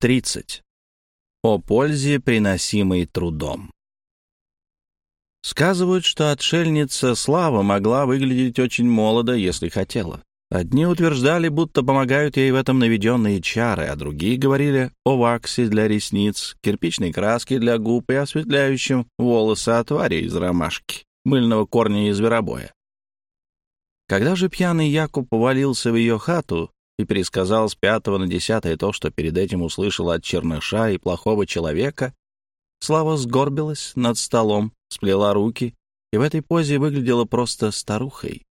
30. О пользе, приносимой трудом. Сказывают, что отшельница Слава могла выглядеть очень молодо, если хотела. Одни утверждали, будто помогают ей в этом наведенные чары, а другие говорили о ваксе для ресниц, кирпичной краске для губ и осветляющем волосы отваре из ромашки, мыльного корня и зверобоя. Когда же пьяный Якуб повалился в ее хату, и пересказал с пятого на десятое то, что перед этим услышал от черныша и плохого человека, Слава сгорбилась над столом, сплела руки и в этой позе выглядела просто старухой.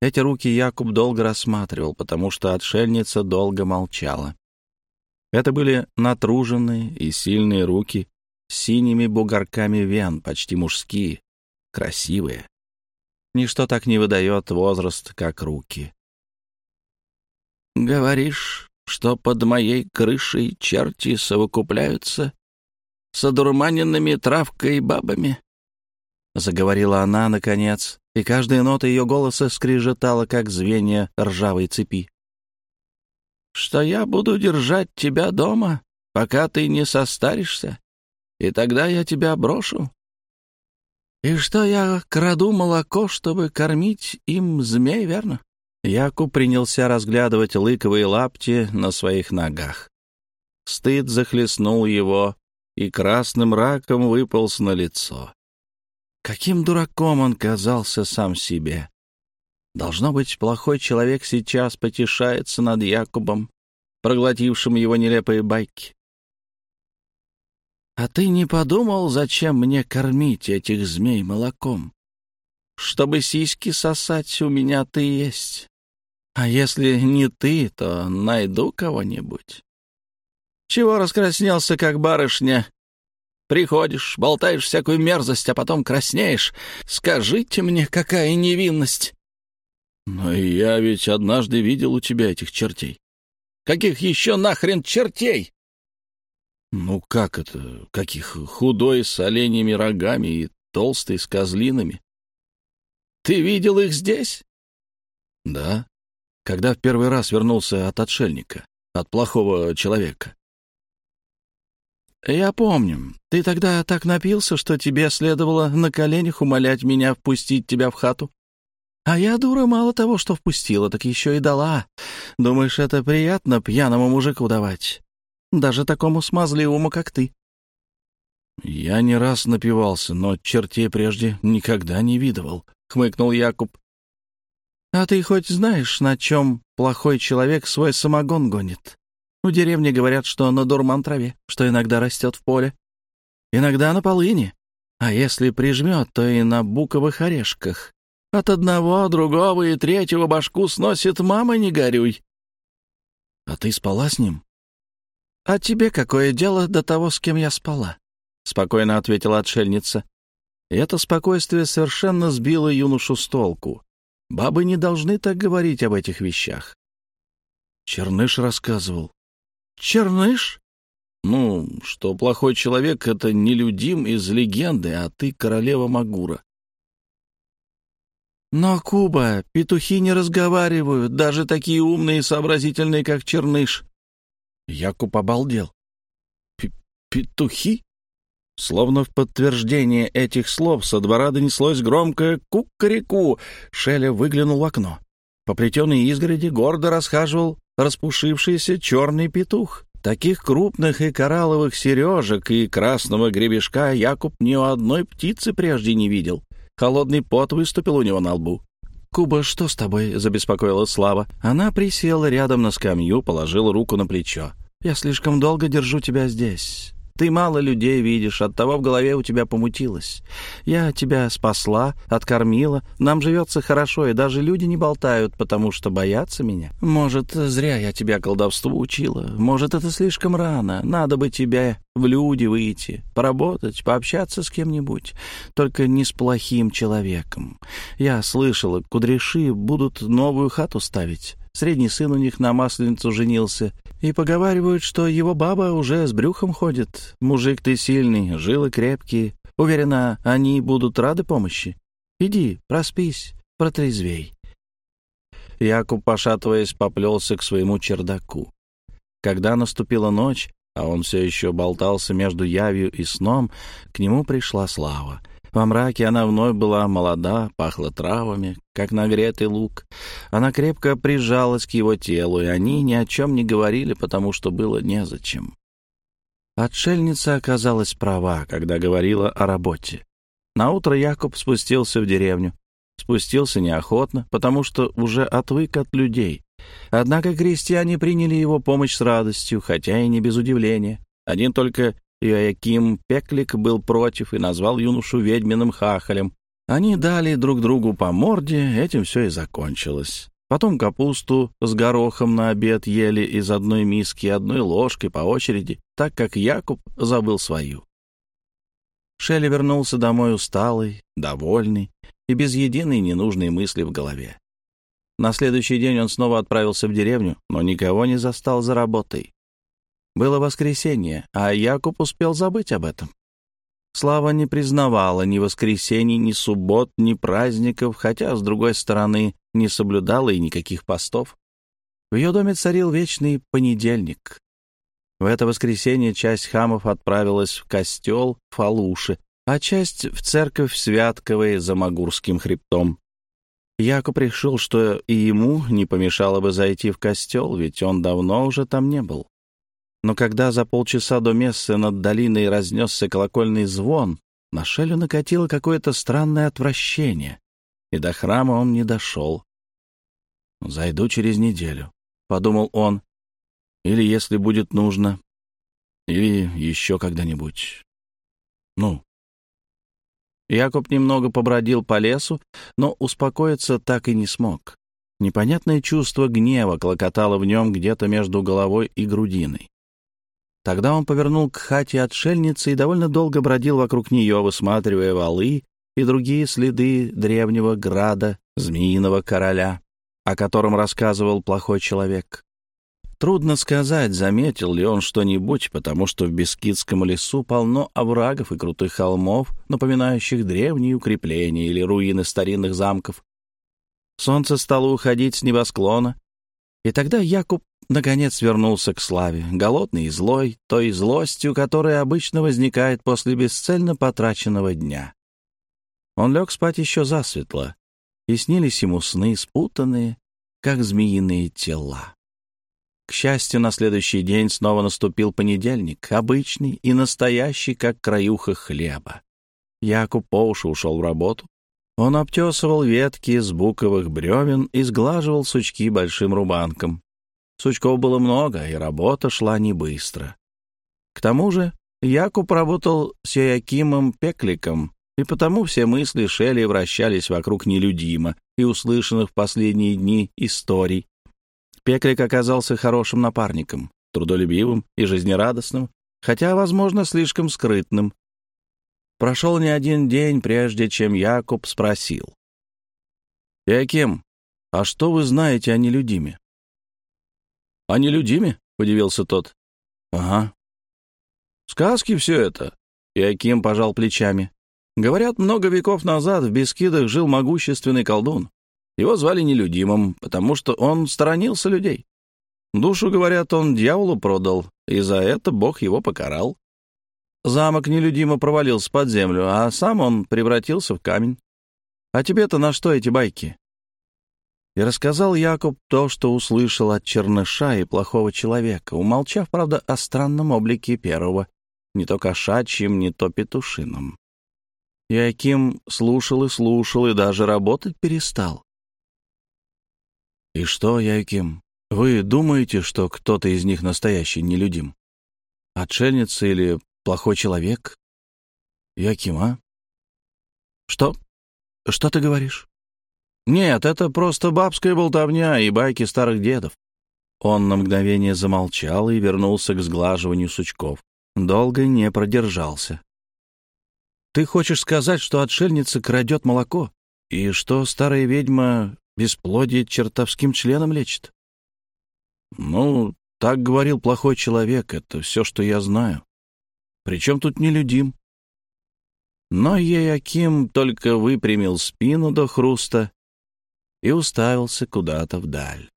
Эти руки Якуб долго рассматривал, потому что отшельница долго молчала. Это были натруженные и сильные руки с синими бугорками вен, почти мужские, красивые. Ничто так не выдает возраст, как руки. «Говоришь, что под моей крышей черти совокупляются с одурманенными травкой и бабами?» Заговорила она, наконец, и каждая нота ее голоса скрежетала, как звенья ржавой цепи. «Что я буду держать тебя дома, пока ты не состаришься, и тогда я тебя брошу? И что я краду молоко, чтобы кормить им змей, верно?» Якуб принялся разглядывать лыковые лапти на своих ногах. Стыд захлестнул его и красным раком выполз на лицо. Каким дураком он казался сам себе. Должно быть, плохой человек сейчас потешается над Якубом, проглотившим его нелепые байки. «А ты не подумал, зачем мне кормить этих змей молоком? Чтобы сиськи сосать у меня ты есть. А если не ты, то найду кого-нибудь. Чего раскраснелся, как барышня? Приходишь, болтаешь всякую мерзость, а потом краснеешь. Скажите мне, какая невинность!» «Но я ведь однажды видел у тебя этих чертей». «Каких еще нахрен чертей?» «Ну как это? Каких? Худой, с оленями рогами и толстый, с козлинами». «Ты видел их здесь?» «Да, когда в первый раз вернулся от отшельника, от плохого человека. «Я помню. Ты тогда так напился, что тебе следовало на коленях умолять меня впустить тебя в хату. А я, дура, мало того, что впустила, так еще и дала. Думаешь, это приятно пьяному мужику давать? Даже такому смазливому, как ты». «Я не раз напивался, но чертей прежде никогда не видывал», — хмыкнул Якуб. А ты хоть знаешь, на чем плохой человек свой самогон гонит? В деревне говорят, что на дурман траве, что иногда растет в поле. Иногда на полыне. А если прижмет, то и на буковых орешках. От одного, другого и третьего башку сносит мама, не горюй. А ты спала с ним? А тебе какое дело до того, с кем я спала? Спокойно ответила отшельница. И это спокойствие совершенно сбило юношу с толку. Бабы не должны так говорить об этих вещах. Черныш рассказывал. Черныш? Ну, что плохой человек — это нелюдим из легенды, а ты королева Магура. Но, Куба, петухи не разговаривают, даже такие умные и сообразительные, как Черныш. Якуб обалдел. П «Петухи?» Словно в подтверждение этих слов со двора донеслось громкое кукареку. Шеля выглянул в окно. По плетеной изгороди гордо расхаживал распушившийся черный петух. Таких крупных и коралловых сережек и красного гребешка Якуб ни у одной птицы прежде не видел. Холодный пот выступил у него на лбу. «Куба, что с тобой?» — забеспокоила Слава. Она присела рядом на скамью, положила руку на плечо. «Я слишком долго держу тебя здесь. Ты мало людей видишь, оттого в голове у тебя помутилось. Я тебя спасла, откормила, нам живется хорошо, и даже люди не болтают, потому что боятся меня. Может, зря я тебя колдовству учила, может, это слишком рано, надо бы тебе в люди выйти, поработать, пообщаться с кем-нибудь, только не с плохим человеком. Я слышала, кудряши будут новую хату ставить». Средний сын у них на масленицу женился. И поговаривают, что его баба уже с брюхом ходит. Мужик ты сильный, жилы крепкие. Уверена, они будут рады помощи. Иди, проспись, протрезвей. Якуб, пошатываясь, поплелся к своему чердаку. Когда наступила ночь, а он все еще болтался между явью и сном, к нему пришла слава. Во мраке она вновь была молода, пахла травами, как нагретый лук. Она крепко прижалась к его телу, и они ни о чем не говорили, потому что было незачем. Отшельница оказалась права, когда говорила о работе. Наутро Якоб спустился в деревню. Спустился неохотно, потому что уже отвык от людей. Однако крестьяне приняли его помощь с радостью, хотя и не без удивления. Один только Иоаким Пеклик был против и назвал юношу ведьминым хахалем. Они дали друг другу по морде, этим все и закончилось. Потом капусту с горохом на обед ели из одной миски одной ложкой по очереди, так как Якуб забыл свою. Шелли вернулся домой усталый, довольный и без единой ненужной мысли в голове. На следующий день он снова отправился в деревню, но никого не застал за работой. Было воскресенье, а Якуб успел забыть об этом. Слава не признавала ни воскресений, ни суббот, ни праздников, хотя, с другой стороны, не соблюдала и никаких постов. В ее доме царил вечный понедельник. В это воскресенье часть хамов отправилась в костел Фалуши, а часть — в церковь Святковой за Магурским хребтом. Якоб решил, что и ему не помешало бы зайти в костел, ведь он давно уже там не был. Но когда за полчаса до мессы над долиной разнесся колокольный звон, на Шелю накатило какое-то странное отвращение, и до храма он не дошел. «Зайду через неделю», — подумал он, — «или если будет нужно, или еще когда-нибудь. Ну». Якоб немного побродил по лесу, но успокоиться так и не смог. Непонятное чувство гнева клокотало в нем где-то между головой и грудиной. Тогда он повернул к хате отшельницы и довольно долго бродил вокруг нее, высматривая валы и другие следы древнего града, змеиного короля, о котором рассказывал плохой человек. Трудно сказать, заметил ли он что-нибудь, потому что в Бескидском лесу полно оврагов и крутых холмов, напоминающих древние укрепления или руины старинных замков. Солнце стало уходить с небосклона, и тогда Якуб наконец вернулся к славе, голодный и злой, той злостью, которая обычно возникает после бесцельно потраченного дня. Он лег спать еще засветло, и снились ему сны, спутанные, как змеиные тела. К счастью, на следующий день снова наступил понедельник, обычный и настоящий, как краюха хлеба. Якуб по уши ушел в работу. Он обтесывал ветки с буковых бревен и сглаживал сучки большим рубанком. Сучков было много, и работа шла не быстро. К тому же Якуб работал с Якимом Пекликом, и потому все мысли Шелли вращались вокруг нелюдима и услышанных в последние дни историй. Пеклик оказался хорошим напарником, трудолюбивым и жизнерадостным, хотя, возможно, слишком скрытным. Прошел не один день, прежде чем Якуб спросил. «Яким, а что вы знаете о нелюдиме?» «О «А нелюдиме?» — удивился тот. «Ага». «Сказки все это?» — Иаким пожал плечами. «Говорят, много веков назад в Бескидах жил могущественный колдун. Его звали нелюдимым, потому что он сторонился людей. Душу, говорят, он дьяволу продал, и за это Бог его покарал. Замок нелюдимо провалился под землю, а сам он превратился в камень. А тебе-то на что эти байки? И рассказал Якоб то, что услышал от черныша и плохого человека, умолчав, правда, о странном облике первого, не то кошачьим, не то петушином. Яким слушал и слушал, и даже работать перестал. «И что, Яким, вы думаете, что кто-то из них настоящий нелюдим? Отшельница или плохой человек? Яким, а? Что? Что ты говоришь?» «Нет, это просто бабская болтовня и байки старых дедов». Он на мгновение замолчал и вернулся к сглаживанию сучков. Долго не продержался. «Ты хочешь сказать, что отшельница крадет молоко, и что старая ведьма бесплодие чертовским членом лечит?» «Ну, так говорил плохой человек, это все, что я знаю. Причем тут нелюдим?» Но Еяким только выпрямил спину до хруста и уставился куда-то вдаль.